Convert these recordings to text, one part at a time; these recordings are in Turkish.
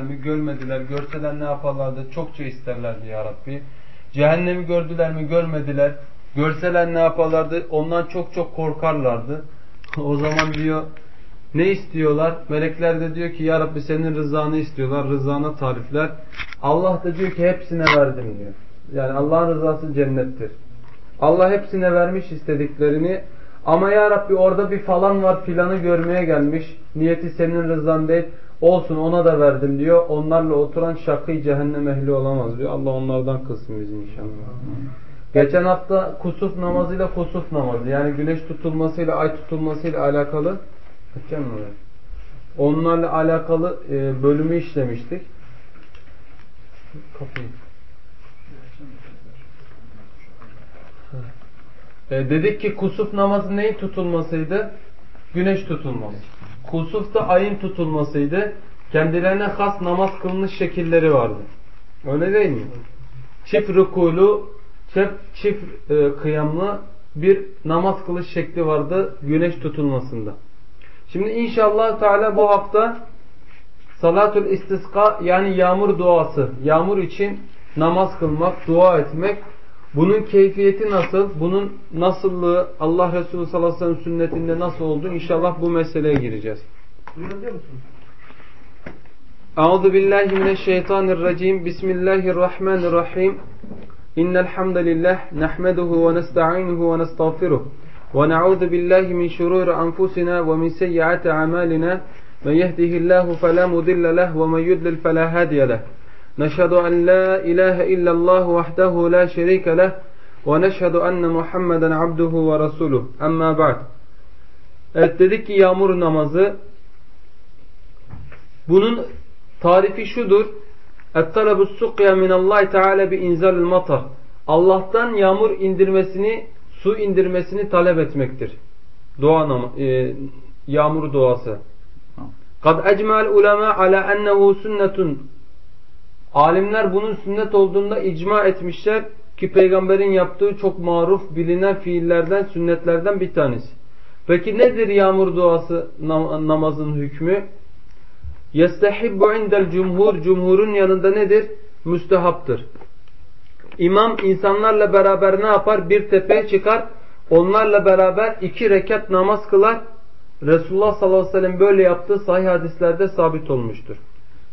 mi? Görmediler. Görseler ne yaparlardı? Çokça isterlerdi ya Rabbi. Cehennemi gördüler mi? Görmediler. Görseler ne yaparlardı? Ondan çok çok korkarlardı. o zaman diyor ne istiyorlar? Melekler de diyor ki ya Rabbi senin rızanı istiyorlar. Rızana tarifler. Allah da diyor ki hepsine verdim diyor. Yani Allah'ın rızası cennettir. Allah hepsine vermiş istediklerini ama ya Rabbi orada bir falan var filanı görmeye gelmiş. Niyeti senin rızan değil. Olsun ona da verdim diyor. Onlarla oturan şakî cehennem ehli olamaz diyor. Allah onlardan kılsın bizi inşallah. Geçen hafta kusuf namazıyla kusuf namazı yani güneş tutulmasıyla ay tutulmasıyla alakalı Onlarla alakalı e, bölümü işlemiştik. Kapıyı. E, dedik ki kusuf namazı neyin tutulmasıydı? Güneş tutulması. Kusuf da ayın tutulmasıydı. Kendilerine has namaz kılınış şekilleri vardı. Öyle değil mi? Çift rükulu, çift, çift e, kıyamlı bir namaz kılış şekli vardı güneş tutulmasında. Şimdi inşallah Teala bu hafta salatul istiska yani yağmur duası, yağmur için namaz kılmak, dua etmek bunun keyfiyeti nasıl? Bunun nasıllığı Allah Resulü sallallahu aleyhi ve sellem sünnetinde nasıl oldu? İnşallah bu meseleye gireceğiz. Duyabiliyor musunuz? Euzu billahi mineşşeytanirracim. Bismillahirrahmanirrahim. İnnel hamdalillah nahmeduhu ve nestainuhu ve nestağfiruh. Ve na'udzu billahi min şururi enfusina ve min seyyiati amalina. Men yehdihillahu fela mudille leh ve men yudlil fela hadiye leh. نشهد أن لا إله إلا الله وحده لا شريك له ونشهد أن Muhammeden abduhu ve rasuluh. Amma ba'd. Evet dedik ki yağmur namazı bunun tarifi şudur. اَتَّلَبُ السُّقْيَ مِنَ اللّٰهِ تَعَالَى بِاِنْزَلِ الْمَطَرِ Allah'tan yağmur indirmesini, su indirmesini talep etmektir. Dua, e, yağmur duası. قَدْ اَجْمَا الْاُلَمَا عَلَى اَنَّهُ سُنَّةٌ Alimler bunun sünnet olduğunda icma etmişler ki peygamberin yaptığı çok maruf bilinen fiillerden, sünnetlerden bir tanesi. Peki nedir yağmur duası nam namazın hükmü? Yestehibbu indel cumhur, cumhurun yanında nedir? Müstehaptır. İmam insanlarla beraber ne yapar? Bir tepeye çıkar, onlarla beraber iki rekat namaz kılar. Resulullah sallallahu aleyhi ve sellem böyle yaptığı sahih hadislerde sabit olmuştur.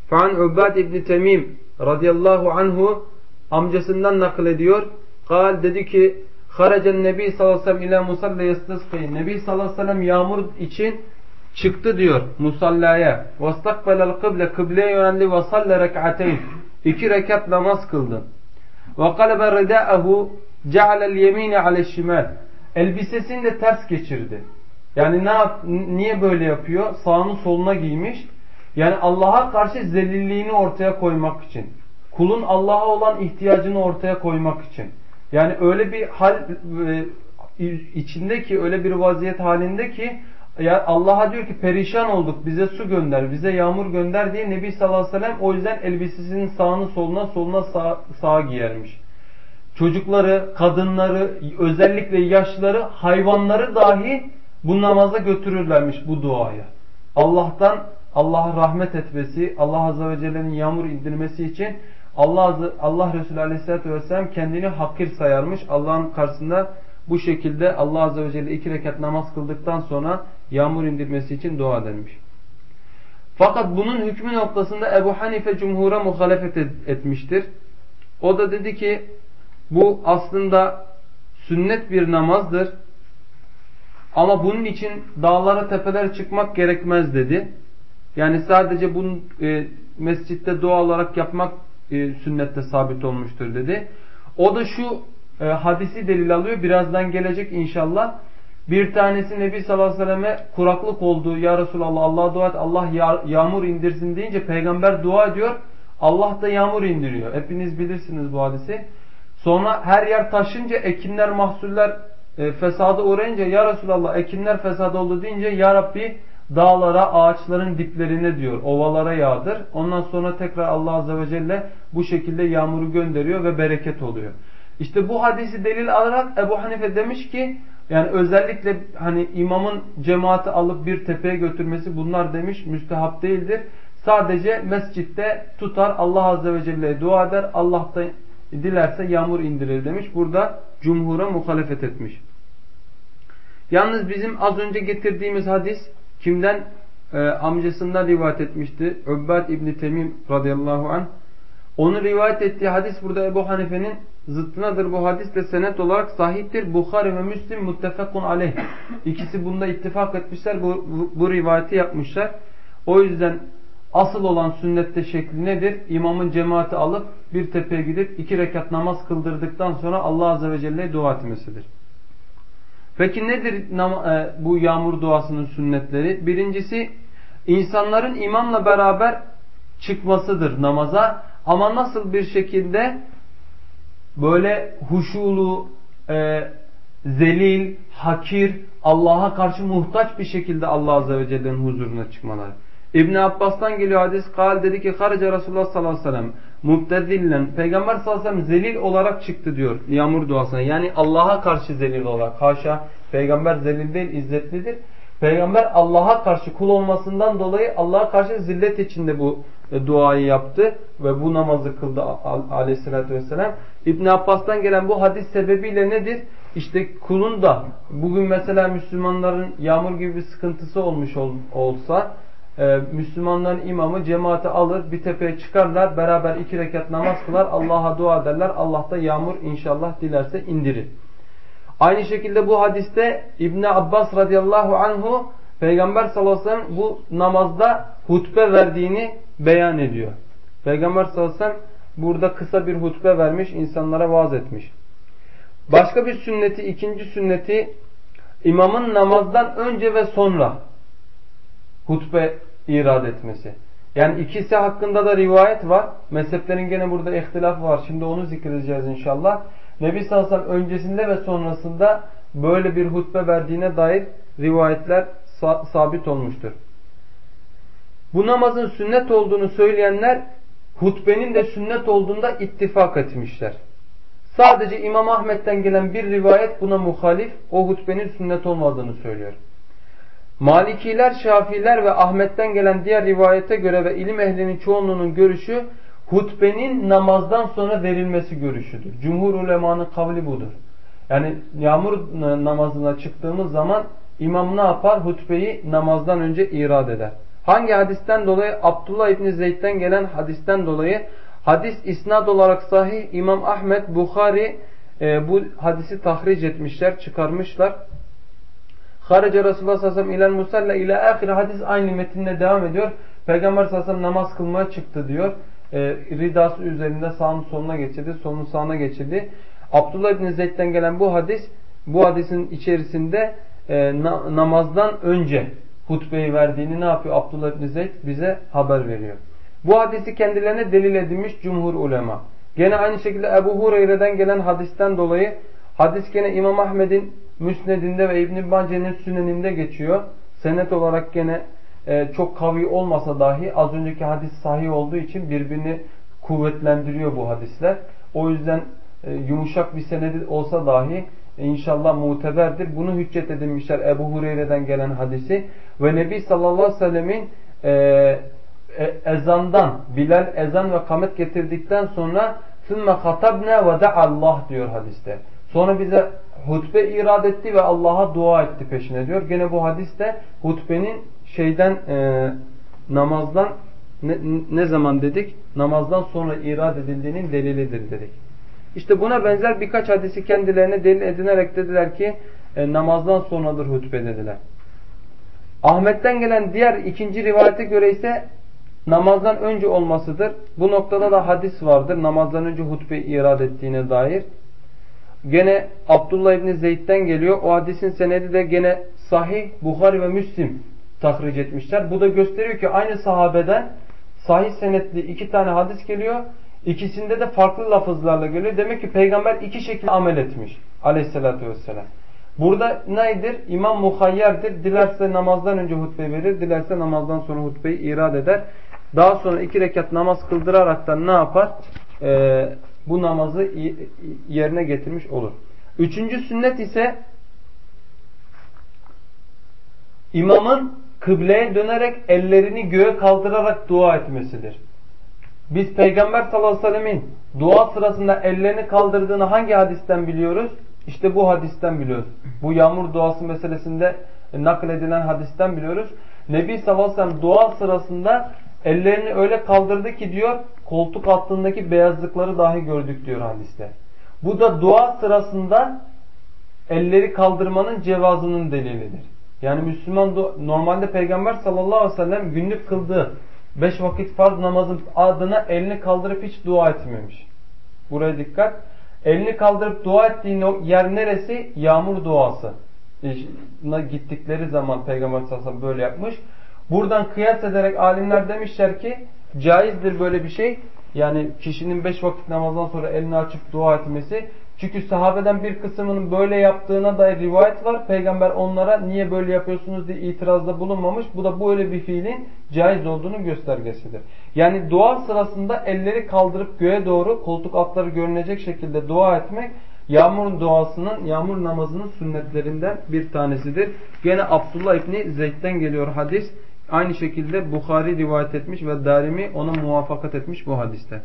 Fa'an Ubad İbni Temim radıyallahu anhu amcasından naklediyor. Kal dedi ki Haracen Nebi sallallahu aleyhi ve sellem ila musalla yastasqi. Nebi sallallahu aleyhi ve sellem yağmur için çıktı diyor musallaya. Vastakbelel kıble kıbleye yöneldi ve salle rek'ateyn. İki rekat namaz kıldı. Ve kalebe rida'ahu cealel yemine ale şimal. Elbisesini de ters geçirdi. Yani ne niye böyle yapıyor? Sağını soluna giymiş. Yani Allah'a karşı zelilliğini ortaya koymak için. Kulun Allah'a olan ihtiyacını ortaya koymak için. Yani öyle bir hal e, içinde ki öyle bir vaziyet halinde ki Allah'a diyor ki perişan olduk bize su gönder bize yağmur gönder diye Nebi sallallahu aleyhi ve sellem o yüzden elbisesinin sağını soluna soluna sağ, sağa giyermiş. Çocukları, kadınları, özellikle yaşları, hayvanları dahi bu namaza götürürlermiş bu duaya. Allah'tan Allah'a rahmet etmesi, Allah Azze ve Celle'nin yağmur indirmesi için Allah, Allah Resulü Aleyhisselatü Vesselam kendini hakir sayarmış. Allah'ın karşısında bu şekilde Allah Azze ve Celle iki rekat namaz kıldıktan sonra yağmur indirmesi için dua edermiş. Fakat bunun hükmü noktasında Ebu Hanife cumhura muhalefet etmiştir. O da dedi ki bu aslında sünnet bir namazdır. Ama bunun için dağlara tepelere çıkmak gerekmez dedi. Yani sadece bunu e, mescitte dua olarak yapmak e, sünnette sabit olmuştur dedi. O da şu e, hadisi delil alıyor. Birazdan gelecek inşallah. Bir tanesi Nebi sallallahu aleyhi ve selleme kuraklık olduğu ya Resulallah Allah'a dua et Allah yağ yağmur indirsin deyince peygamber dua ediyor. Allah da yağmur indiriyor. Hepiniz bilirsiniz bu hadisi. Sonra her yer taşınca ekinler mahsuller e, fesada uğrayınca ya Resulallah ekinler fesada oldu deyince ya Rabbi dağlara, ağaçların diplerine diyor, ovalara yağdır. Ondan sonra tekrar Allah Azze ve Celle bu şekilde yağmuru gönderiyor ve bereket oluyor. İşte bu hadisi delil alarak Ebu Hanife demiş ki yani özellikle hani imamın cemaati alıp bir tepeye götürmesi bunlar demiş müstehap değildir. Sadece mescitte tutar Allah Azze ve Celle'ye dua eder. Allah da dilerse yağmur indirir demiş. Burada cumhura muhalefet etmiş. Yalnız bizim az önce getirdiğimiz hadis kimden? Ee, amcasından rivayet etmişti. Übbad İbni Temim radıyallahu anh. Onu rivayet ettiği hadis burada Ebu Hanife'nin zıttınadır. Bu hadis de senet olarak sahiptir. Bukhari ve Müslim muttefakun aleyh. İkisi bunda ittifak etmişler. Bu, bu, bu rivayeti yapmışlar. O yüzden asıl olan sünnette şekli nedir? İmamın cemaati alıp bir tepeye gidip iki rekat namaz kıldırdıktan sonra Allah Azze ve Celle'ye dua etmesidir. Peki nedir e, bu yağmur duasının sünnetleri? Birincisi insanların imamla beraber çıkmasıdır namaza. Ama nasıl bir şekilde böyle huşulu, e, zelil, hakir, Allah'a karşı muhtaç bir şekilde Allah Azze ve Celle'nin huzuruna çıkmaları. İbn Abbas'tan geliyor hadis. Kal dedi ki Harice Resulullah sallallahu aleyhi ve sellem mubtezillen Peygamber sallallahu aleyhi ve sellem zelil olarak çıktı diyor yağmur duasına. Yani Allah'a karşı zelil olarak. Haşa peygamber zelil değil izzetlidir. Peygamber Allah'a karşı kul olmasından dolayı Allah'a karşı zillet içinde bu e, duayı yaptı ve bu namazı kıldı aleyhissalatü vesselam. İbn Abbas'tan gelen bu hadis sebebiyle nedir? İşte kulun da bugün mesela Müslümanların yağmur gibi bir sıkıntısı olmuş ol, olsa e, Müslümanların imamı cemaati alır bir tepeye çıkarlar beraber iki rekat namaz kılar Allah'a dua ederler Allah da yağmur inşallah dilerse indirir. Aynı şekilde bu hadiste İbn Abbas radıyallahu anhu Peygamber sallallahu aleyhi ve sellem bu namazda hutbe verdiğini beyan ediyor. Peygamber sallallahu aleyhi ve sellem burada kısa bir hutbe vermiş, insanlara vaaz etmiş. Başka bir sünneti, ikinci sünneti imamın namazdan önce ve sonra hutbe irad etmesi. Yani ikisi hakkında da rivayet var. Mezheplerin gene burada ihtilaf var. Şimdi onu zikredeceğiz inşallah. Nebi sallallahu öncesinde ve sonrasında böyle bir hutbe verdiğine dair rivayetler sabit olmuştur. Bu namazın sünnet olduğunu söyleyenler hutbenin de sünnet olduğunda ittifak etmişler. Sadece İmam Ahmet'ten gelen bir rivayet buna muhalif, o hutbenin sünnet olmadığını söylüyor. Malikiler, Şafiler ve Ahmet'ten gelen diğer rivayete göre ve ilim ehlinin çoğunluğunun görüşü hutbenin namazdan sonra verilmesi görüşüdür. Cumhur ulemanın kavli budur. Yani yağmur namazına çıktığımız zaman imam ne yapar? Hutbeyi namazdan önce irad eder. Hangi hadisten dolayı? Abdullah İbni Zeyd'den gelen hadisten dolayı hadis isnad olarak sahih İmam Ahmet, Bukhari e, bu hadisi tahric etmişler, çıkarmışlar. Harice Resulullah sallallahu aleyhi ve sellem musalla ile ahir hadis aynı metinle devam ediyor. Peygamber sallallahu aleyhi ve sellem namaz kılmaya çıktı diyor. E, ridası üzerinde sağın soluna geçirdi, solunu sağına geçirdi. Abdullah İbni Zeyd'den gelen bu hadis, bu hadisin içerisinde e, na, namazdan önce hutbeyi verdiğini ne yapıyor Abdullah İbni Zeyd? Bize haber veriyor. Bu hadisi kendilerine delil edilmiş cumhur ulema. Gene aynı şekilde Ebu Hureyre'den gelen hadisten dolayı hadis gene İmam Ahmed'in Müsned'inde ve İbn-i Mace'nin Sünen'inde geçiyor. Senet olarak gene e, çok kavi olmasa dahi az önceki hadis sahih olduğu için birbirini kuvvetlendiriyor bu hadisler. O yüzden e, yumuşak bir senedi olsa dahi inşallah muteberdir. Bunu hüccet edinmişler Ebu Hureyre'den gelen hadisi. Ve Nebi sallallahu aleyhi ve sellemin e, e, ezandan, Bilal ezan ve kamet getirdikten sonra ثُمَّ خَطَبْنَا وَدَعَ diyor hadiste. Sonra bize hutbe irad etti ve Allah'a dua etti peşine diyor. Gene bu hadiste hutbenin şeyden e, namazdan ne, ne zaman dedik? Namazdan sonra irad edildiğinin delilidir dedik. İşte buna benzer birkaç hadisi kendilerine delil edinerek dediler ki e, namazdan sonradır hutbe dediler. Ahmet'ten gelen diğer ikinci rivayete göre ise namazdan önce olmasıdır. Bu noktada da hadis vardır. Namazdan önce hutbe irad ettiğine dair. Gene Abdullah İbni Zeyd'den geliyor. O hadisin senedi de gene sahih Bukhari ve Müslim tahric etmişler. Bu da gösteriyor ki aynı sahabeden sahih senetli iki tane hadis geliyor. İkisinde de farklı lafızlarla geliyor. Demek ki peygamber iki şekilde amel etmiş aleyhissalatü vesselam. Burada nedir? İmam muhayyerdir. Dilerse namazdan önce hutbe verir. Dilerse namazdan sonra hutbeyi irad eder. Daha sonra iki rekat namaz kıldıraraktan ne yapar? Ee, bu namazı yerine getirmiş olur. Üçüncü sünnet ise imamın kıbleye dönerek ellerini göğe kaldırarak dua etmesidir. Biz Peygamber sallallahu aleyhi ve sellemin dua sırasında ellerini kaldırdığını hangi hadisten biliyoruz? İşte bu hadisten biliyoruz. Bu yağmur duası meselesinde nakledilen hadisten biliyoruz. Nebi sallallahu aleyhi ve sellem dua sırasında ellerini öyle kaldırdı ki diyor koltuk altındaki beyazlıkları dahi gördük diyor hadiste. Bu da dua sırasında elleri kaldırmanın cevazının delilidir. Yani Müslüman normalde Peygamber sallallahu aleyhi ve sellem günlük kıldığı beş vakit farz namazın adına elini kaldırıp hiç dua etmemiş. Buraya dikkat. Elini kaldırıp dua ettiğin yer neresi? Yağmur duası. Gittikleri zaman Peygamber sallallahu aleyhi ve sellem böyle yapmış. Buradan kıyas ederek alimler demişler ki caizdir böyle bir şey. Yani kişinin beş vakit namazdan sonra elini açıp dua etmesi. Çünkü sahabeden bir kısmının böyle yaptığına dair rivayet var. Peygamber onlara niye böyle yapıyorsunuz diye itirazda bulunmamış. Bu da böyle bir fiilin caiz olduğunu göstergesidir. Yani dua sırasında elleri kaldırıp göğe doğru koltuk altları görünecek şekilde dua etmek yağmur duasının, yağmur namazının sünnetlerinden bir tanesidir. Gene Abdullah İbni Zeyd'den geliyor hadis. Aynı şekilde Bukhari rivayet etmiş ve Darimi ona muvafakat etmiş bu hadiste.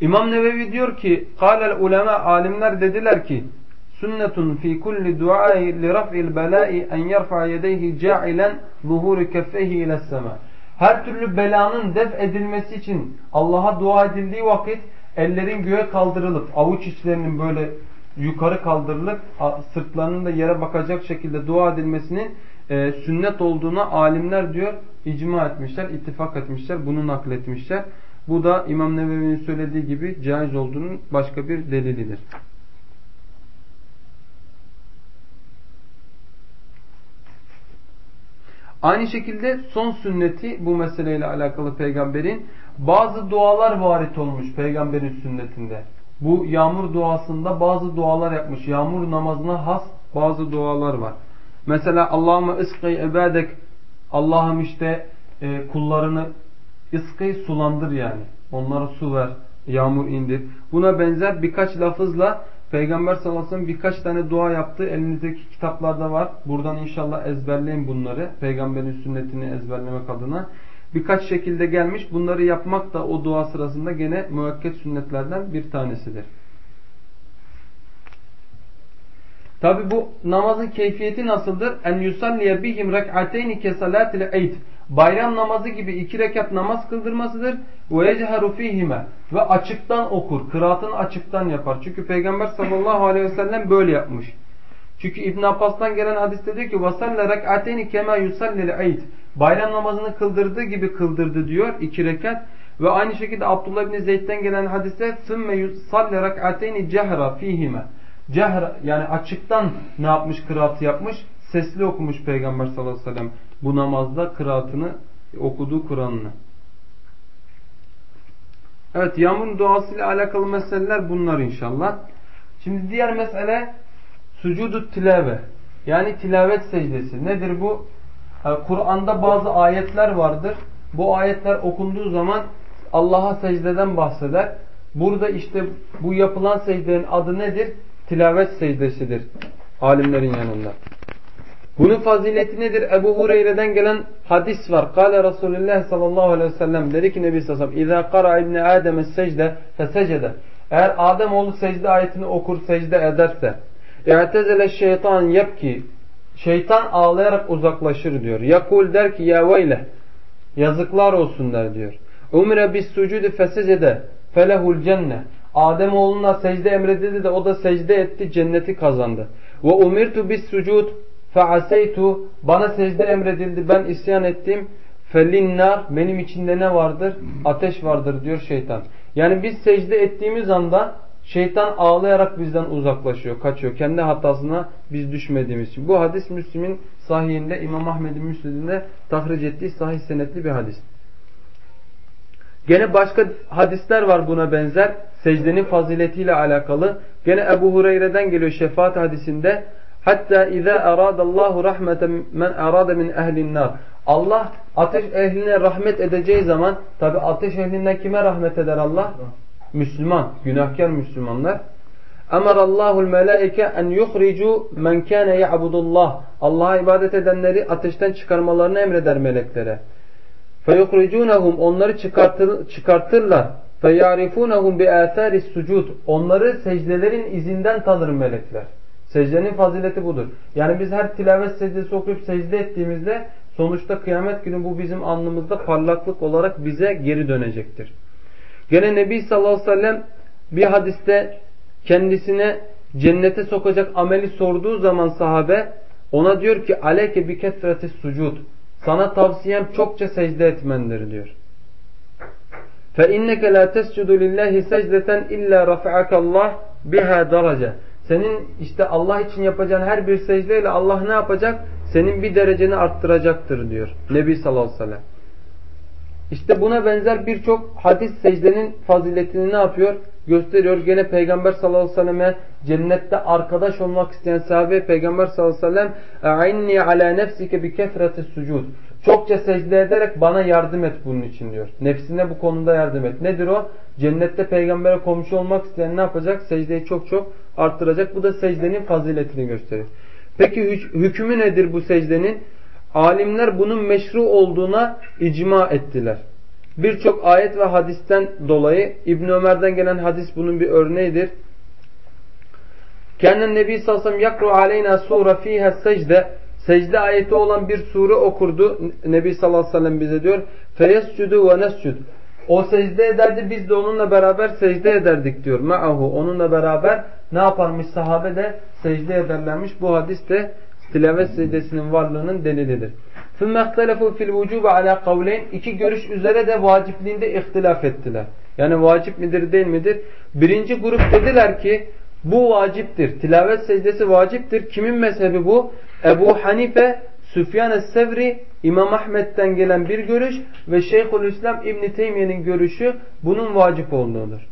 İmam Nevevi diyor ki: "Kâlel ulema alimler dediler ki: Sünnetun fi kulli du'ai li raf'il bela'i en yerfa yedeyhi ca'ilen zuhuru keffeyhi ile's sema." Her türlü belanın def edilmesi için Allah'a dua edildiği vakit ellerin göğe kaldırılıp avuç içlerinin böyle yukarı kaldırılıp sırtlarının da yere bakacak şekilde dua edilmesinin e, sünnet olduğuna alimler diyor icma etmişler, ittifak etmişler, bunu nakletmişler. Bu da İmam Nevevi'nin söylediği gibi caiz olduğunun başka bir delilidir. Aynı şekilde son sünneti bu meseleyle alakalı peygamberin bazı dualar varit olmuş peygamberin sünnetinde. Bu yağmur duasında bazı dualar yapmış. Yağmur namazına has bazı dualar var. Mesela Allahümme ıskıy ebedek Allah'ım işte e, kullarını ıskıy sulandır yani. Onlara su ver, yağmur indir. Buna benzer birkaç lafızla Peygamber sallallahu aleyhi ve sellem birkaç tane dua yaptı. Elinizdeki kitaplarda var. Buradan inşallah ezberleyin bunları. Peygamberin sünnetini ezberlemek adına birkaç şekilde gelmiş. Bunları yapmak da o dua sırasında gene müekket sünnetlerden bir tanesidir. Tabi bu namazın keyfiyeti nasıldır? En yusalliye bihim rek'ateyni ke salatil eid. Bayram namazı gibi iki rekat namaz kıldırmasıdır. Ve yecheru fihime. Ve açıktan okur. Kıraatını açıktan yapar. Çünkü Peygamber sallallahu aleyhi ve sellem böyle yapmış. Çünkü İbn Abbas'tan gelen hadiste diyor ki vasalle rek'ateyni kema yusallil eid. Bayram namazını kıldırdığı gibi kıldırdı diyor iki rekat. Ve aynı şekilde Abdullah bin Zeyd'den gelen hadise sümme yusalli rek'ateyni cehra fihime. Cehra yani açıktan ne yapmış kıraatı yapmış? Sesli okumuş Peygamber sallallahu aleyhi ve sellem bu namazda kıraatını okuduğu Kur'an'ını. Evet yağmur duasıyla alakalı meseleler bunlar inşallah. Şimdi diğer mesele sucudu tilave. Yani tilavet secdesi. Nedir bu? Kur'an'da bazı ayetler vardır. Bu ayetler okunduğu zaman Allah'a secdeden bahseder. Burada işte bu yapılan secdenin adı nedir? Tilavet secdesidir. Alimlerin yanında. Bunun fazileti nedir? Ebu Hureyre'den gelen hadis var. Kale Resulullah sallallahu aleyhi ve sellem dedi ki Nebi sallallahu aleyhi ve sellem İzâ kara ibni Adem'e secde fesecede. Eğer Adem oğlu secde ayetini okur secde ederse İ'tezele şeytan yepki Şeytan ağlayarak uzaklaşır diyor. Yakul der ki ya veyle yazıklar olsun der diyor. Umre bis sucudi fesecede felehul cenne. Adem oğluna secde emredildi de o da secde etti cenneti kazandı. Ve umirtu bis sucud feaseytu bana secde emredildi ben isyan ettim. Felinnar benim içinde ne vardır? Ateş vardır diyor şeytan. Yani biz secde ettiğimiz anda Şeytan ağlayarak bizden uzaklaşıyor, kaçıyor. Kendi hatasına biz düşmediğimiz için. Bu hadis Müslim'in sahihinde, İmam Ahmed'in Müslim'inde tahric ettiği sahih senetli bir hadis. Gene başka hadisler var buna benzer. Secdenin faziletiyle alakalı. Gene Ebu Hureyre'den geliyor şefaat hadisinde. Hatta izâ aradallahu rahmeten men arada min ehlin nar. Allah ateş ehline rahmet edeceği zaman tabi ateş ehlinden kime rahmet eder Allah? Müslüman, günahkar Müslümanlar. Emarallahul melaike en yuhricu men kana ya'budullah. Allah'a ibadet edenleri ateşten çıkarmalarını emreder meleklere. Feyuhricunhum onları çıkartır, çıkartırlar. Feyarifunhum bi atharis sucud. Onları secdelerin izinden tanır melekler. Secdenin fazileti budur. Yani biz her tilavet secdesi okuyup secde ettiğimizde sonuçta kıyamet günü bu bizim alnımızda parlaklık olarak bize geri dönecektir. Gene Nebi sallallahu aleyhi ve sellem bir hadiste kendisine cennete sokacak ameli sorduğu zaman sahabe ona diyor ki aleyke bi kethreti sucud. Sana tavsiyem çokça secde etmendir diyor. Fe inneke la tescudu lillahi secdeten illa rafa'akallah biha derece. Senin işte Allah için yapacağın her bir secdeyle Allah ne yapacak? Senin bir dereceni arttıracaktır diyor Nebi sallallahu aleyhi ve sellem. İşte buna benzer birçok hadis secdenin faziletini ne yapıyor? Gösteriyor. Gene Peygamber sallallahu aleyhi ve selleme cennette arkadaş olmak isteyen sahabe Peygamber sallallahu aleyhi ve sellem "A'inni ala nefsike bi kesreti sucud." Çokça secde ederek bana yardım et bunun için diyor. Nefsine bu konuda yardım et. Nedir o? Cennette peygambere komşu olmak isteyen ne yapacak? Secdeyi çok çok arttıracak. Bu da secdenin faziletini gösterir. Peki hükmü nedir bu secdenin? Alimler bunun meşru olduğuna icma ettiler. Birçok ayet ve hadisten dolayı İbn Ömer'den gelen hadis bunun bir örneğidir. Kennen Nebi sallallahu aleyhi ve sellem aleyna sure fiha secde secde ayeti olan bir sure okurdu. Nebi sallallahu aleyhi ve sellem bize diyor. Feyescudu ve nescud. O secde ederdi biz de onunla beraber secde ederdik diyor. Ma'ahu onunla beraber ne yaparmış sahabe de secde ederlermiş. Bu hadis de tilavet secdesinin varlığının delilidir. ثُمَّ اَخْتَلَفُوا فِي الْوُجُوبَ عَلَى قَوْلَيْنِ İki görüş üzere de vacipliğinde ihtilaf ettiler. Yani vacip midir değil midir? Birinci grup dediler ki bu vaciptir. Tilavet secdesi vaciptir. Kimin mezhebi bu? Ebu Hanife, Süfyan sevri İmam Ahmet'ten gelen bir görüş ve Şeyhülislam İbn Teymiye'nin görüşü bunun vacip olduğudur.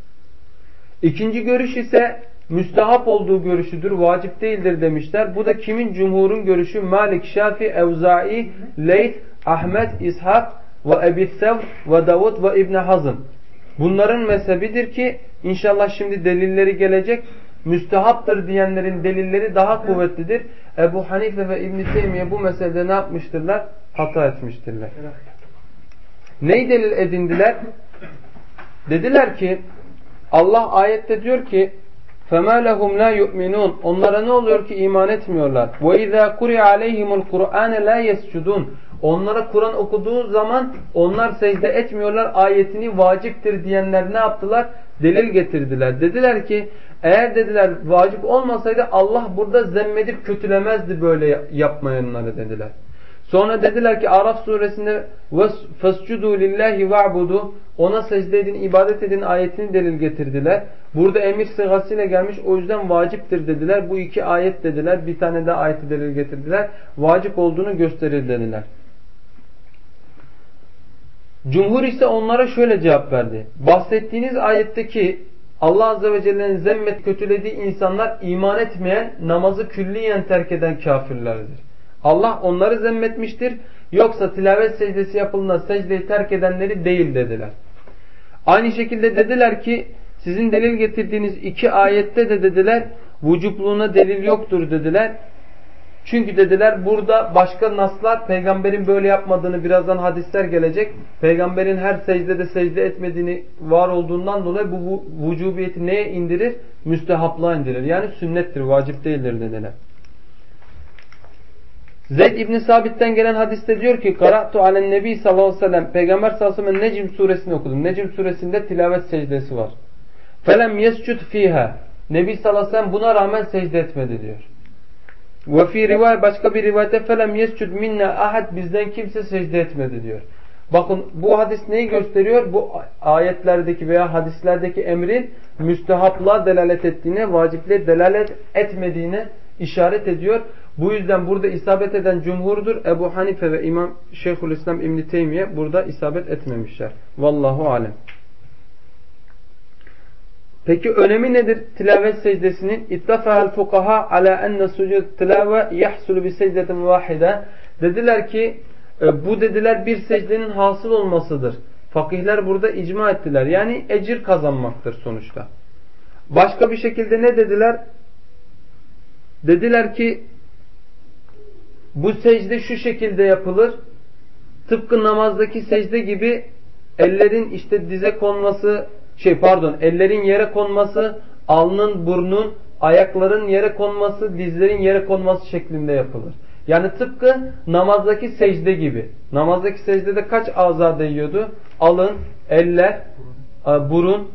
İkinci görüş ise müstehap olduğu görüşüdür, vacip değildir demişler. Bu da kimin? Cumhurun görüşü Malik, Şafi, Evza'i, Leyth, Ahmet, İshak ve Ebi Sev ve Davud ve İbn Hazm. Bunların mezhebidir ki inşallah şimdi delilleri gelecek. Müstehaptır diyenlerin delilleri daha kuvvetlidir. Ebu Hanife ve İbn Teymiye bu meselede ne yapmıştırlar? Hata etmiştirler. Neyi delil edindiler? Dediler ki Allah ayette diyor ki فَمَا لَهُمْ لَا يُؤْمِنُونَ Onlara ne oluyor ki iman etmiyorlar? وَاِذَا قُرِعَ عَلَيْهِمُ الْقُرْآنَ لَا يَسْجُدُونَ Onlara Kur'an okuduğu zaman onlar secde etmiyorlar. Ayetini vaciptir diyenler ne yaptılar? Delil getirdiler. Dediler ki eğer dediler vacip olmasaydı Allah burada zemmedip kötülemezdi böyle yapmayanları dediler. Sonra dediler ki Araf suresinde فَسْجُدُوا لِلّٰهِ وَعْبُدُوا Ona secde edin, ibadet edin ayetini delil getirdiler. Burada emir sıgasıyla gelmiş o yüzden vaciptir dediler. Bu iki ayet dediler. Bir tane daha ayeti delil getirdiler. Vacip olduğunu gösterir dediler. Cumhur ise onlara şöyle cevap verdi. Bahsettiğiniz ayetteki Allah Azze ve Celle'nin zemmet kötülediği insanlar iman etmeyen, namazı külliyen terk eden kafirlerdir. Allah onları zemmetmiştir. Yoksa tilavet secdesi yapıldığında secdeyi terk edenleri değil dediler. Aynı şekilde dediler ki sizin delil getirdiğiniz iki ayette de dediler vücubluğuna delil yoktur dediler. Çünkü dediler burada başka naslar peygamberin böyle yapmadığını birazdan hadisler gelecek. Peygamberin her secdede secde etmediğini var olduğundan dolayı bu vücubiyeti neye indirir? Müstehaplığa indirir. Yani sünnettir, vacip değildir dediler. Zeyd İbn Sabit'ten gelen hadiste diyor ki Karatu alen nebi sallallahu aleyhi ve sellem Peygamber sallallahu aleyhi ve sellem Necm suresini okudum. Necm suresinde tilavet secdesi var. Felem yescud fiha. Nebi sallallahu aleyhi ve sellem buna rağmen secde etmedi diyor. Ve fi rivayet başka bir rivayette felem yescud minna ahad bizden kimse secde etmedi diyor. Bakın bu hadis neyi gösteriyor? Bu ayetlerdeki veya hadislerdeki emrin müstehaplığa delalet ettiğine, vacipliğe delalet etmediğine işaret ediyor. Bu yüzden burada isabet eden cumhurdur. Ebu Hanife ve İmam Şeyhülislam İbn Teymiye burada isabet etmemişler. Vallahu alem. Peki önemi nedir tilavet secdesinin? İttafa'l fukaha ala enne sucud tilave yahsul bi secdetin vahide. Dediler ki e, bu dediler bir secdenin hasıl olmasıdır. Fakihler burada icma ettiler. Yani ecir kazanmaktır sonuçta. Başka bir şekilde ne dediler? Dediler ki bu secde şu şekilde yapılır. Tıpkı namazdaki secde gibi ellerin işte dize konması, şey pardon, ellerin yere konması, alnın, burnun, ayakların yere konması, dizlerin yere konması şeklinde yapılır. Yani tıpkı namazdaki secde gibi. Namazdaki secdede kaç ağza değiyordu? Alın, eller, burun,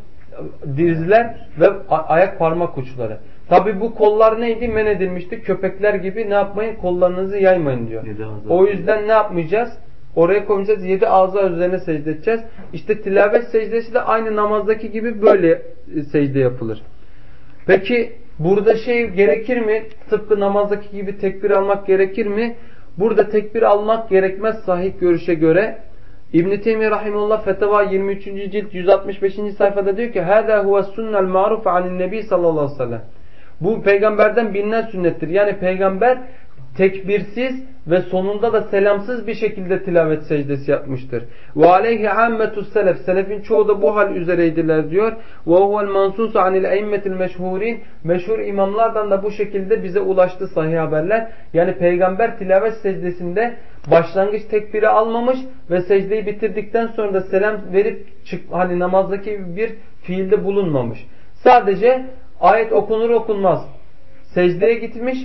dizler ve ayak parmak uçları. Tabi bu kollar neydi? Men edilmişti. Köpekler gibi ne yapmayın? Kollarınızı yaymayın diyor. O yüzden ne yapmayacağız? Oraya koyacağız. Yedi ağza üzerine secde edeceğiz. İşte tilavet secdesi de aynı namazdaki gibi böyle e, secde yapılır. Peki burada şey gerekir mi? Tıpkı namazdaki gibi tekbir almak gerekir mi? Burada tekbir almak gerekmez sahih görüşe göre. İbn Teymiyye rahimehullah Fetava 23. cilt 165. sayfada diyor ki: "Hada huve sunnel ma'ruf anin nebi sallallahu aleyhi ve sellem." Bu peygamberden bilinen sünnettir. Yani peygamber tekbirsiz ve sonunda da selamsız bir şekilde tilavet secdesi yapmıştır. Ve aleyhi ammetus selef. Selefin çoğu da bu hal üzereydiler diyor. Ve huvel mansusu anil eimmetil meşhurin. Meşhur imamlardan da bu şekilde bize ulaştı sahih haberler. Yani peygamber tilavet secdesinde başlangıç tekbiri almamış ve secdeyi bitirdikten sonra da selam verip çık, hani namazdaki bir fiilde bulunmamış. Sadece ayet okunur okunmaz secdeye gitmiş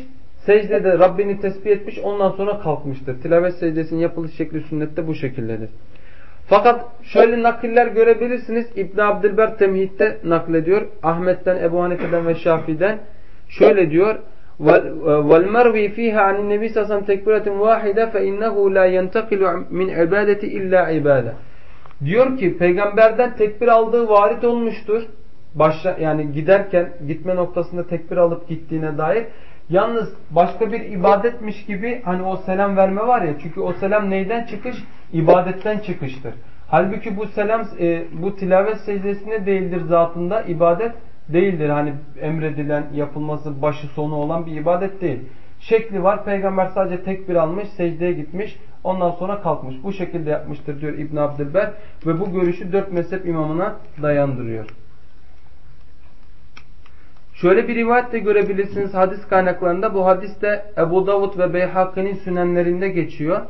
Secdede Rabbini tesbih etmiş ondan sonra kalkmıştır. Tilavet secdesinin yapılış şekli sünnette bu şekildedir. Fakat şöyle nakiller görebilirsiniz. İbn Abdülber temhitte naklediyor. Ahmet'ten, Ebu Hanife'den ve Şafii'den. Şöyle diyor. وَالْمَرْوِي ف۪يهَا عَنِ النَّبِي سَسَمْ تَكْبِرَةٍ وَاحِدَ فَاِنَّهُ لَا يَنْتَقِلُ مِنْ عِبَادَةِ اِلَّا عِبَادَةً Diyor ki peygamberden tekbir aldığı varit olmuştur. Başla, yani giderken gitme noktasında tekbir alıp gittiğine dair. Yalnız başka bir ibadetmiş gibi hani o selam verme var ya çünkü o selam neyden çıkış? İbadetten çıkıştır. Halbuki bu selam e, bu tilavet secdesine değildir zatında ibadet değildir. Hani emredilen yapılması başı sonu olan bir ibadet değil. Şekli var. Peygamber sadece tekbir almış, secdeye gitmiş. Ondan sonra kalkmış. Bu şekilde yapmıştır diyor İbn Abdülber ve bu görüşü dört mezhep imamına dayandırıyor. Şöyle bir rivayet de görebilirsiniz hadis kaynaklarında. Bu hadis de Ebu Davud ve Beyhaki'nin sünenlerinde geçiyor.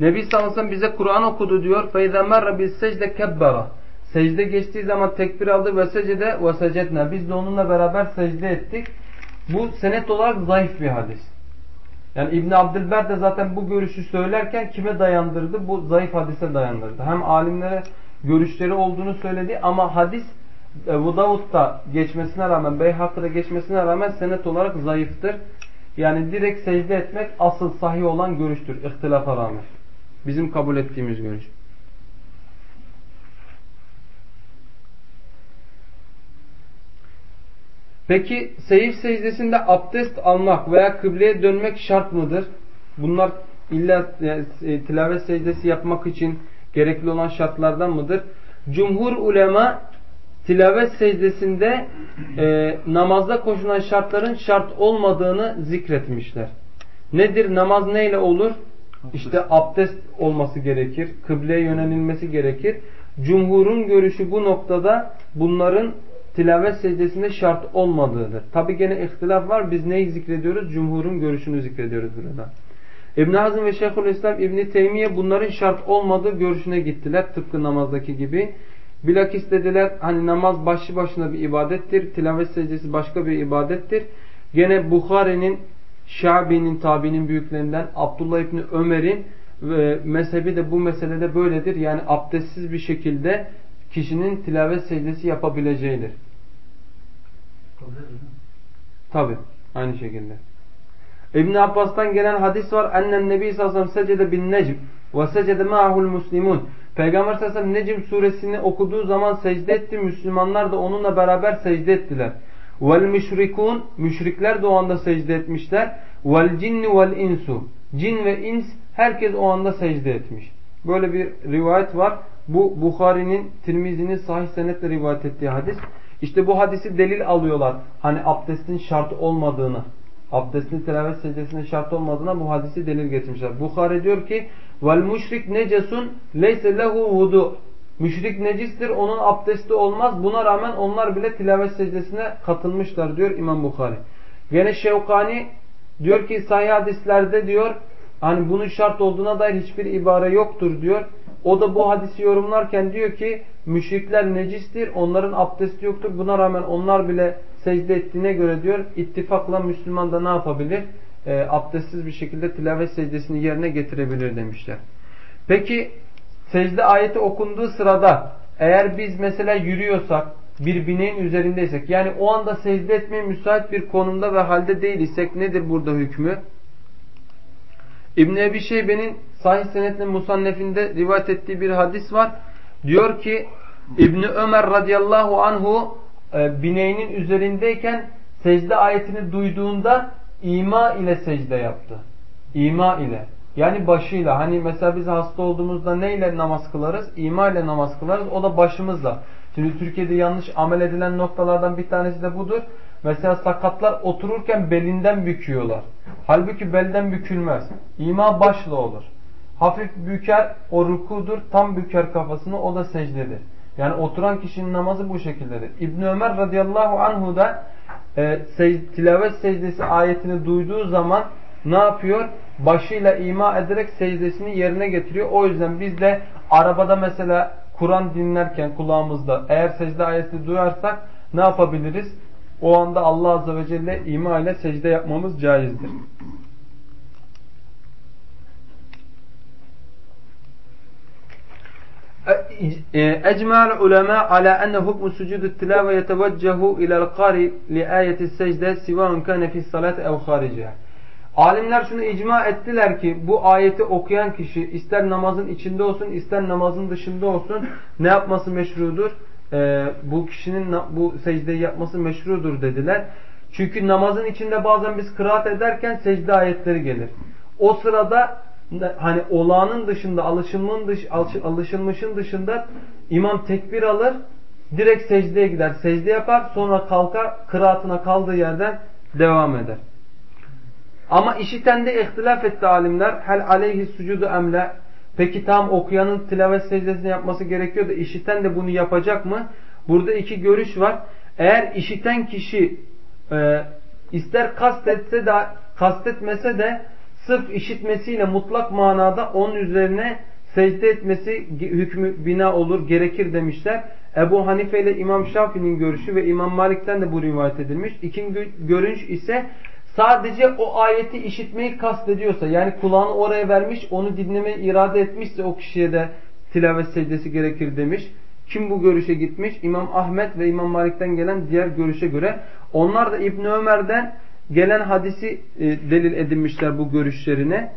Nebi sallallahu aleyhi ve sellem bize Kur'an okudu diyor. فَاِذَا مَرَّ بِالسَّجْدَ كَبَّرَ Secde geçtiği zaman tekbir aldı ve secde ve secdetne. Biz de onunla beraber secde ettik. Bu senet olarak zayıf bir hadis. Yani İbn Abdülber de zaten bu görüşü söylerken kime dayandırdı? Bu zayıf hadise dayandırdı. Hem alimlere görüşleri olduğunu söyledi ama hadis Ebu Davud'da geçmesine rağmen, Beyhak'ta geçmesine rağmen senet olarak zayıftır. Yani direkt secde etmek asıl sahih olan görüştür ihtilafa rağmen. Bizim kabul ettiğimiz görüş. Peki seyif secdesinde abdest almak veya kıbleye dönmek şart mıdır? Bunlar illa yani, e, tilavet secdesi yapmak için gerekli olan şartlardan mıdır? Cumhur ulema tilavet secdesinde e, namazda koşulan şartların şart olmadığını zikretmişler. Nedir? Namaz neyle olur? İşte abdest olması gerekir. Kıbleye yönelilmesi gerekir. Cumhurun görüşü bu noktada bunların tilavet secdesinde şart olmadığıdır. Tabi gene ihtilaf var. Biz neyi zikrediyoruz? Cumhurun görüşünü zikrediyoruz burada. İbn Hazm ve Şeyhülislam İbn Teymiye bunların şart olmadığı görüşüne gittiler. Tıpkı namazdaki gibi. Bilakis dediler hani namaz başlı başına bir ibadettir. Tilavet secdesi başka bir ibadettir. Gene Bukhari'nin Şabi'nin tabinin büyüklerinden Abdullah İbni Ömer'in ve mezhebi de bu meselede böyledir. Yani abdestsiz bir şekilde kişinin tilavet secdesi yapabileceğidir. Tabi aynı şekilde. İbn Abbas'tan gelen hadis var. Ennen Nebi sallallahu aleyhi ve sellem secde bin necm ve secde ma'hul muslimun. Peygamber sallallahu aleyhi ve sellem Necm suresini okuduğu zaman secde etti. Müslümanlar da onunla beraber secde ettiler. Vel müşrikun müşrikler de o anda secde etmişler. Vel cinni vel insu cin ve ins herkes o anda secde etmiş. Böyle bir rivayet var. Bu Bukhari'nin, Tirmizi'nin sahih senetle rivayet ettiği hadis. İşte bu hadisi delil alıyorlar. Hani abdestin şart olmadığını, abdestin telavet secdesine şart olmadığına bu hadisi delil getirmişler. Bukhari diyor ki vel müşrik necesun leyse lehu vudu. Müşrik necistir, onun abdesti olmaz. Buna rağmen onlar bile tilavet secdesine katılmışlar diyor İmam Bukhari. Gene Şevkani diyor ki sahih hadislerde diyor hani bunun şart olduğuna dair hiçbir ibare yoktur diyor. O da bu hadisi yorumlarken diyor ki müşrikler necistir, onların abdesti yoktur. Buna rağmen onlar bile secde ettiğine göre diyor ittifakla Müslüman da ne yapabilir? E, abdestsiz bir şekilde tilavet secdesini yerine getirebilir demişler. Peki secde ayeti okunduğu sırada eğer biz mesela yürüyorsak bir bineğin üzerindeysek yani o anda secde etmeye müsait bir konumda ve halde değilsek nedir burada hükmü? İbn Ebi Şeybe'nin Sahih Senet'in Musannef'inde rivayet ettiği bir hadis var. Diyor ki İbni Ömer radıyallahu anhu e, bineğinin üzerindeyken secde ayetini duyduğunda ima ile secde yaptı. İma ile. Yani başıyla. Hani mesela biz hasta olduğumuzda neyle namaz kılarız? İma ile namaz kılarız. O da başımızla. Şimdi Türkiye'de yanlış amel edilen noktalardan bir tanesi de budur. Mesela sakatlar otururken belinden büküyorlar. Halbuki belden bükülmez. İma başla olur. Hafif büker o rukudur. Tam büker kafasını o da secdedir. Yani oturan kişinin namazı bu şekildedir. İbn Ömer radıyallahu anhu da e, sec tilavet secdesi ayetini duyduğu zaman ne yapıyor? Başıyla ima ederek secdesini yerine getiriyor. O yüzden biz de arabada mesela Kur'an dinlerken kulağımızda eğer secde ayeti duyarsak ne yapabiliriz? O anda Allah Azze ve Celle ima ile secde yapmamız caizdir. أجمع العلماء على أن حكم سجود التلاوة يتوجه إلى القارئ لآية السجدة سواء كان في الصلاة أو خارجها Alimler şunu icma ettiler ki bu ayeti okuyan kişi ister namazın içinde olsun ister namazın dışında olsun ne yapması meşrudur? Ee, bu kişinin bu secdeyi yapması meşrudur dediler. Çünkü namazın içinde bazen biz kıraat ederken secde ayetleri gelir. O sırada hani olağanın dışında alışılmışın, dış, alışılmışın dışında imam tekbir alır direkt secdeye gider. Secde yapar sonra kalkar kıraatına kaldığı yerden devam eder. Ama işitende ihtilaf etti alimler. Hel aleyhi sucudu emle. Peki tam okuyanın tilavet secdesini yapması gerekiyor da işiten de bunu yapacak mı? Burada iki görüş var. Eğer işiten kişi e, ister kastetse de kastetmese de sırf işitmesiyle mutlak manada onun üzerine secde etmesi hükmü bina olur, gerekir demişler. Ebu Hanife ile İmam Şafii'nin görüşü ve İmam Malik'ten de bu rivayet edilmiş. İkinci görüş ise sadece o ayeti işitmeyi kastediyorsa yani kulağını oraya vermiş onu dinlemeyi irade etmişse o kişiye de tilavet secdesi gerekir demiş. Kim bu görüşe gitmiş? İmam Ahmet ve İmam Malik'ten gelen diğer görüşe göre. Onlar da İbn Ömer'den gelen hadisi e, delil edinmişler bu görüşlerine.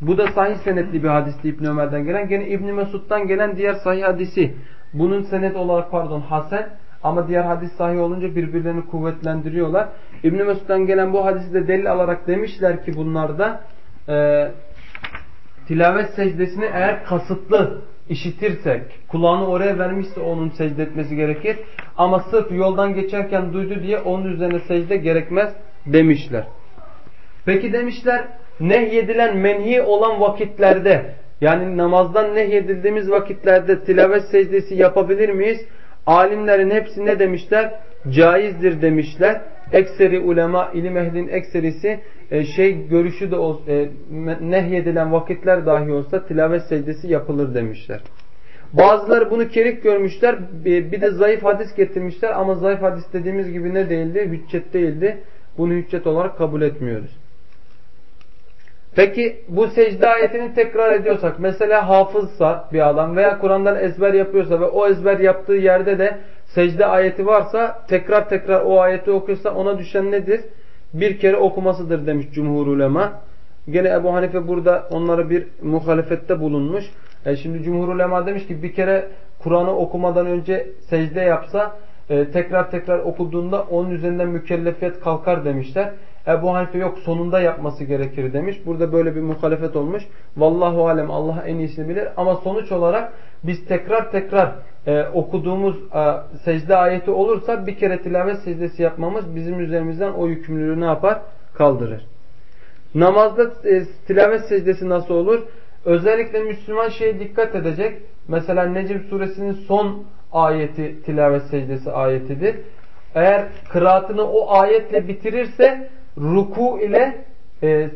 Bu da sahih senetli bir hadisti İbn Ömer'den gelen. Gene İbn Mesud'dan gelen diğer sahih hadisi. Bunun senet olarak pardon hasen ama diğer hadis sahih olunca birbirlerini kuvvetlendiriyorlar. İbn Mesud'dan gelen bu hadisi de delil alarak demişler ki bunlarda e, tilavet secdesini eğer kasıtlı işitirsek, kulağını oraya vermişse onun secde etmesi gerekir. Ama sırf yoldan geçerken duydu diye onun üzerine secde gerekmez demişler. Peki demişler nehyedilen menhi olan vakitlerde yani namazdan nehyedildiğimiz vakitlerde tilavet secdesi yapabilir miyiz? Alimlerin hepsi ne demişler? Caizdir demişler. Ekseri ulema, ilim ehlinin ekserisi e, şey görüşü de ol, e, nehyedilen vakitler dahi olsa tilavet secdesi yapılır demişler. Bazıları bunu kerik görmüşler. Bir de zayıf hadis getirmişler ama zayıf hadis dediğimiz gibi ne değildi? Hüccet değildi. Bunu hüccet olarak kabul etmiyoruz. Peki bu secde ayetini tekrar ediyorsak mesela hafızsa bir adam veya Kur'an'dan ezber yapıyorsa ve o ezber yaptığı yerde de secde ayeti varsa tekrar tekrar o ayeti okuyorsa ona düşen nedir? Bir kere okumasıdır demiş cumhur ulema. Gene Ebu Hanife burada onlara bir muhalefette bulunmuş. E şimdi cumhur ulema demiş ki bir kere Kur'an'ı okumadan önce secde yapsa e, tekrar tekrar okuduğunda onun üzerinden mükellefiyet kalkar demişler. Ebu Hanife yok sonunda yapması gerekir demiş. Burada böyle bir muhalefet olmuş. Vallahu alem Allah en iyisini bilir. Ama sonuç olarak biz tekrar tekrar e, okuduğumuz e, secde ayeti olursa bir kere tilavet secdesi yapmamız bizim üzerimizden o yükümlülüğü ne yapar? Kaldırır. Namazda e, tilavet secdesi nasıl olur? Özellikle Müslüman şeye dikkat edecek. Mesela Necm suresinin son ayeti tilavet secdesi ayetidir. Eğer kıraatını o ayetle bitirirse ruku ile e,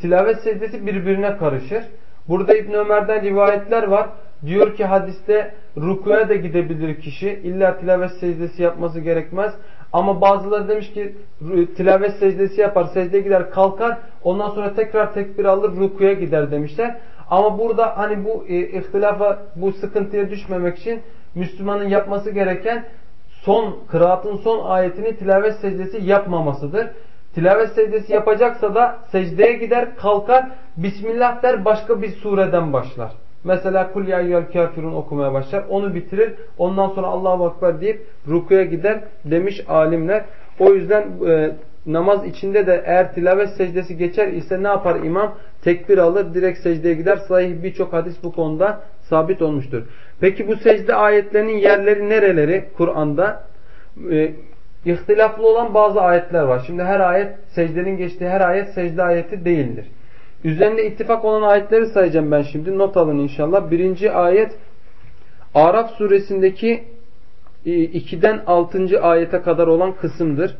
tilavet secdesi birbirine karışır. Burada İbn Ömer'den rivayetler var. Diyor ki hadiste rukuya da gidebilir kişi. İlla tilavet secdesi yapması gerekmez. Ama bazıları demiş ki tilavet secdesi yapar, secdeye gider kalkar. Ondan sonra tekrar tekbir alır rukuya gider demişler. Ama burada hani bu e, ihtilafa, bu sıkıntıya düşmemek için Müslümanın yapması gereken son, kıraatın son ayetini tilavet secdesi yapmamasıdır. Tilavet secdesi yapacaksa da secdeye gider, kalkar, Bismillah der, başka bir sureden başlar. Mesela Kul ya eyyüel kafirun okumaya başlar. Onu bitirir. Ondan sonra Allahu Ekber deyip rukuya gider demiş alimler. O yüzden e, namaz içinde de eğer tilavet secdesi geçer ise ne yapar imam? Tekbir alır, direkt secdeye gider. Sahih birçok hadis bu konuda sabit olmuştur. Peki bu secde ayetlerinin yerleri nereleri Kur'an'da? Ee, ihtilaflı olan bazı ayetler var. Şimdi her ayet, secdenin geçtiği her ayet secde ayeti değildir. Üzerinde ittifak olan ayetleri sayacağım ben şimdi. Not alın inşallah. Birinci ayet Araf suresindeki 2'den e, 6. ayete kadar olan kısımdır.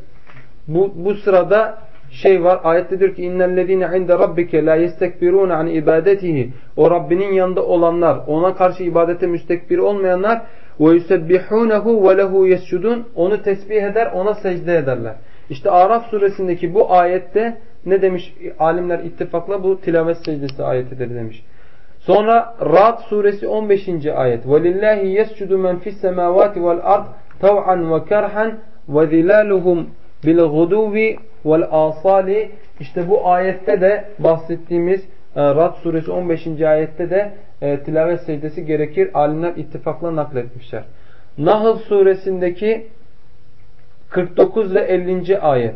Bu, bu sırada şey var. Ayette diyor ki innellezine inde rabbike la yestekbirun an ibadetihi. O Rabbinin yanında olanlar, ona karşı ibadete müstekbir olmayanlar ve yusebbihunehu ve lehu yescudun. Onu tesbih eder, ona secde ederler. İşte Araf suresindeki bu ayette ne demiş alimler ittifakla bu tilavet secdesi ayetidir demiş. Sonra Ra'd suresi 15. ayet. وَلِلَّهِ يَسْجُدُ مَنْ فِي السَّمَاوَاتِ وَالْأَرْضِ تَوْعًا وَكَرْحًا وَذِلَالُهُمْ بِالْغُدُوِّ وَالْآصَالِ İşte bu ayette de bahsettiğimiz e, Ra'd suresi 15. ayette de e, tilavet secdesi gerekir. Alimler ittifakla nakletmişler. Nahl suresindeki 49 ve 50. ayet.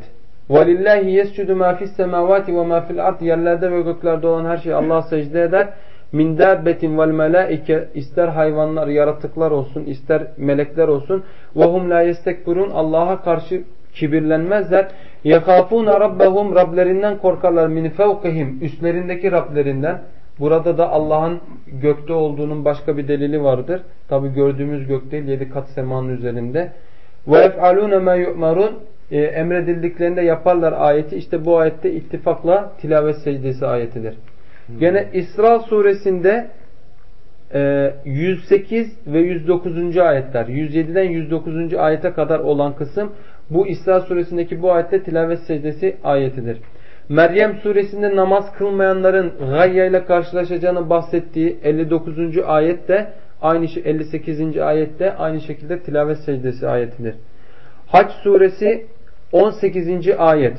وَلِلَّهِ يَسْجُدُ مَا فِي السَّمَاوَاتِ وَمَا فِي الْأَرْضِ Yerlerde ve göklerde olan her şey Allah'a secde eder. Min dabbetin vel melaike ister hayvanlar, yaratıklar olsun, ister melekler olsun. Ve hum la yestekbirun Allah'a karşı kibirlenmezler. Yakafuna rabbahum Rablerinden korkarlar min fevkihim üstlerindeki Rablerinden. Burada da Allah'ın gökte olduğunun başka bir delili vardır. Tabi gördüğümüz gök değil yedi kat semanın üzerinde. Ve ef'alûne mâ yu'marun e, emredildiklerinde yaparlar ayeti. İşte bu ayette ittifakla tilavet secdesi ayetidir. Hmm. Gene İsra suresinde e, 108 ve 109. ayetler 107'den 109. ayete kadar olan kısım bu İsra suresindeki bu ayette tilavet secdesi ayetidir. Meryem suresinde namaz kılmayanların gayya ile karşılaşacağını bahsettiği 59. ayette aynı 58. ayette aynı şekilde tilavet secdesi ayetidir. Haç suresi 18. ayet.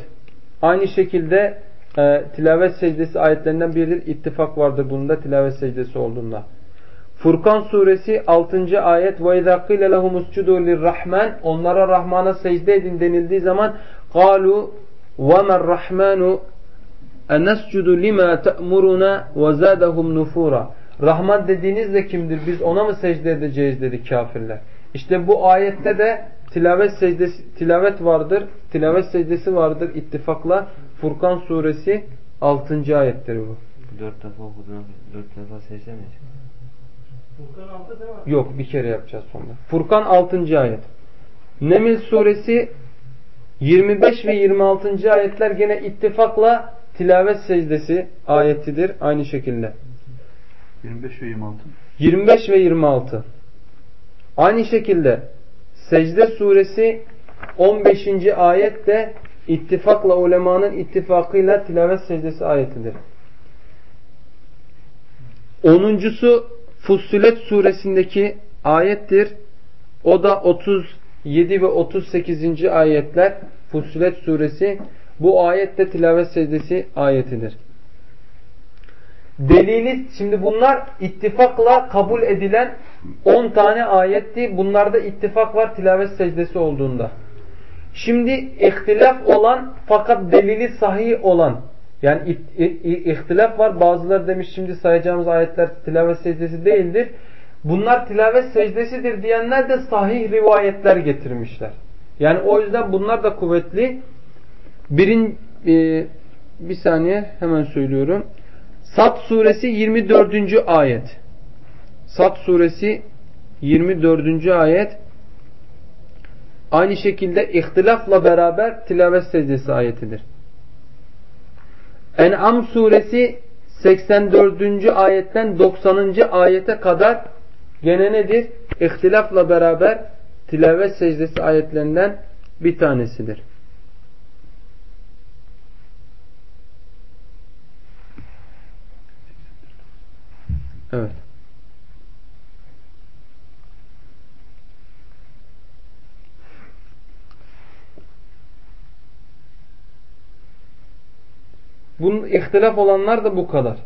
Aynı şekilde e, tilavet secdesi ayetlerinden biridir. İttifak vardır bunda tilavet secdesi olduğunda. Furkan suresi 6. ayet ve izâ qîle lehum uscudu lirrahman onlara Rahman'a secde edin denildiği zaman qalu ve merrahmanu enescudu lima te'muruna ve nufura Rahman dediğiniz de kimdir? Biz ona mı secde edeceğiz dedi kafirler. İşte bu ayette de tilavet secdesi tilavet vardır. Tilavet secdesi vardır ittifakla. Furkan suresi 6. ayettir bu. Dört defa okudun. Dört defa secde mi Furkan 6 değil mi? Yok bir kere yapacağız sonra. Furkan 6. ayet. Nemil suresi 25 ve 26. ayetler gene ittifakla tilavet secdesi ayetidir. Aynı şekilde. 25 ve 26. 25 ve 26. Aynı şekilde Secde suresi 15. ayet de ittifakla ulemanın ittifakıyla tilavet secdesi ayetidir. Onuncusu Fussilet suresindeki ayettir. O da 37 ve 38. ayetler Fussilet suresi bu ayette tilavet secdesi ayetidir. Delili şimdi bunlar ittifakla kabul edilen 10 tane ayetti. Bunlarda ittifak var tilavet secdesi olduğunda. Şimdi ihtilaf olan fakat delili sahih olan yani ihtilaf var. Bazıları demiş şimdi sayacağımız ayetler tilavet secdesi değildir. Bunlar tilavet secdesidir diyenler de sahih rivayetler getirmişler. Yani o yüzden bunlar da kuvvetli. Birin, e, bir saniye hemen söylüyorum. Sat suresi 24. ayet. Sat suresi 24. ayet aynı şekilde ihtilafla beraber tilavet secdesi ayetidir. En'am suresi 84. ayetten 90. ayete kadar gene nedir? İhtilafla beraber tilavet secdesi ayetlerinden bir tanesidir. Evet. Bunun ihtilaf olanlar da bu kadar.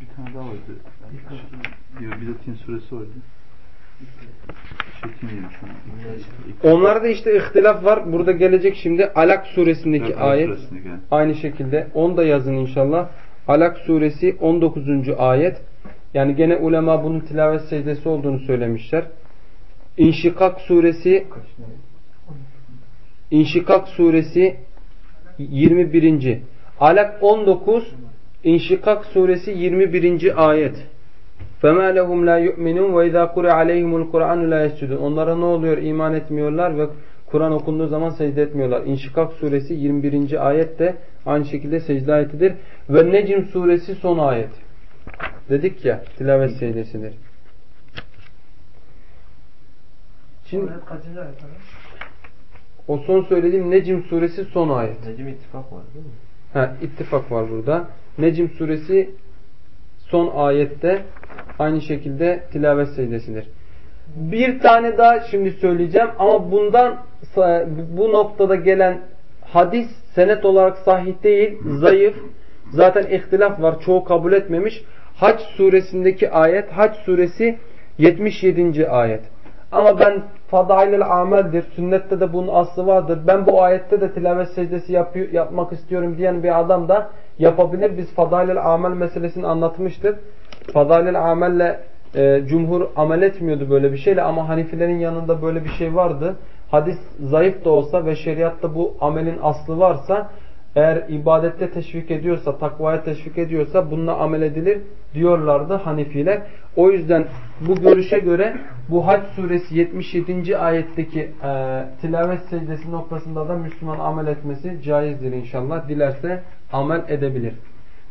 Bir tane daha vardı. Bir, bir de Tin suresi vardı. Onlarda da işte ihtilaf var. Burada gelecek şimdi Alak suresindeki Evet, ayet. suresindeki. Aynı şekilde onu da yazın inşallah. Alak suresi 19. ayet. Yani gene ulema bunun tilavet secdesi olduğunu söylemişler. İnşikak suresi İnşikak suresi 21. Alak 19 İnşikak suresi 21. ayet. فَمَا لَهُمْ لَا يُؤْمِنُونَ وَاِذَا قُرِعَ عَلَيْهِمُ الْقُرْآنُ لَا يَسْجُدُونَ Onlara ne oluyor? İman etmiyorlar ve Kur'an okunduğu zaman secde etmiyorlar. İnşikak suresi 21. ayet de aynı şekilde secde ayetidir. Ve Necm suresi son ayet. Dedik ya tilavet secdesidir. Şimdi Kaçıncı ayet abi? O son söylediğim Necm suresi son ayet. Necim ittifak var değil mi? Ha, ittifak var burada. Necm suresi son ayette aynı şekilde tilavet secdesidir. Bir tane daha şimdi söyleyeceğim ama bundan bu noktada gelen hadis senet olarak sahih değil, zayıf. Zaten ihtilaf var. Çoğu kabul etmemiş. Hac suresindeki ayet, Hac suresi 77. ayet. Ama ben fadailel ameldir. Sünnette de bunun aslı vardır. Ben bu ayette de tilavet secdesi yapıyor, yapmak istiyorum diyen bir adam da yapabilir. Biz fadailel amel meselesini anlatmıştık. Fadailel amelle e, cumhur amel etmiyordu böyle bir şeyle ama Hanifilerin yanında böyle bir şey vardı. Hadis zayıf da olsa ve şeriatta bu amelin aslı varsa eğer ibadette teşvik ediyorsa, takvaya teşvik ediyorsa bununla amel edilir diyorlardı Hanifiler. O yüzden bu görüşe göre bu Hac suresi 77. ayetteki e, tilavet secdesi noktasında da Müslüman amel etmesi caizdir inşallah. Dilerse amel edebilir.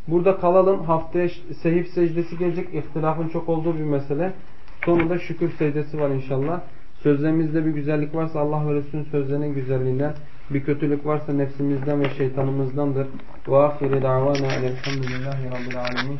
Burada kalalım. Haftaya sehif secdesi gelecek. İhtilafın çok olduğu bir mesele. Sonunda şükür secdesi var inşallah. Sözlerimizde bir güzellik varsa Allah ve Resulünün sözlerinin güzelliğinden, bir kötülük varsa nefsimizden ve şeytanımızdandır. Ve ahire davana elhamdülillahi rabbil alemin.